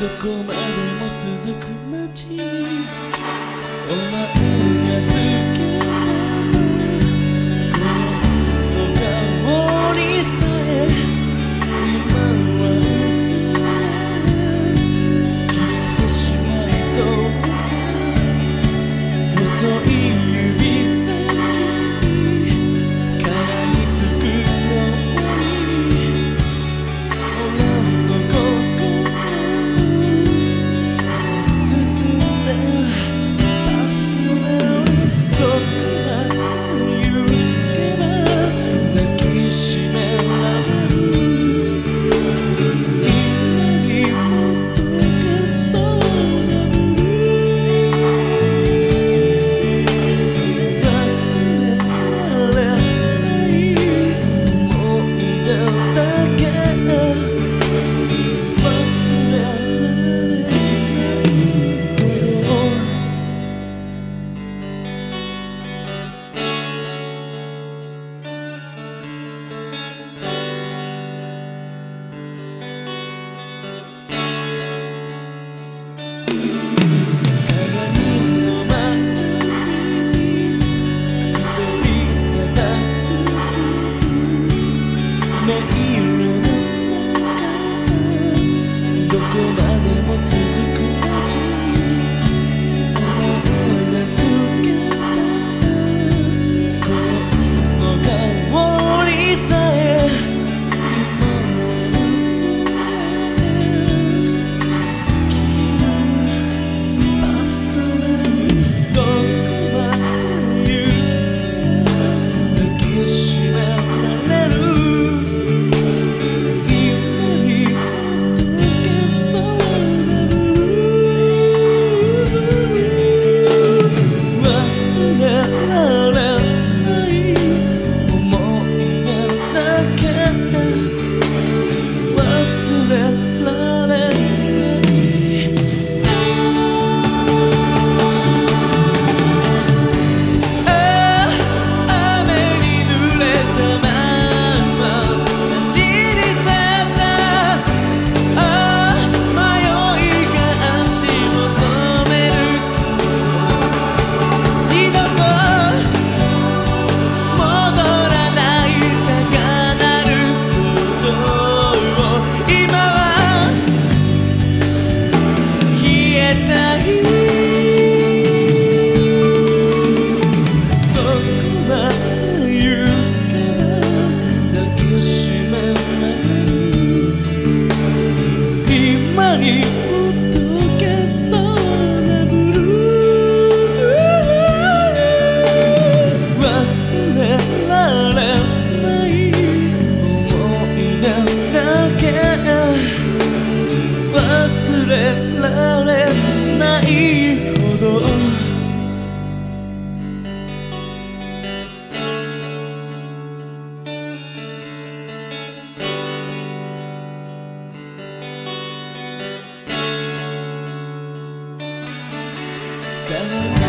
どこまでも続く街。お前そ Tell me.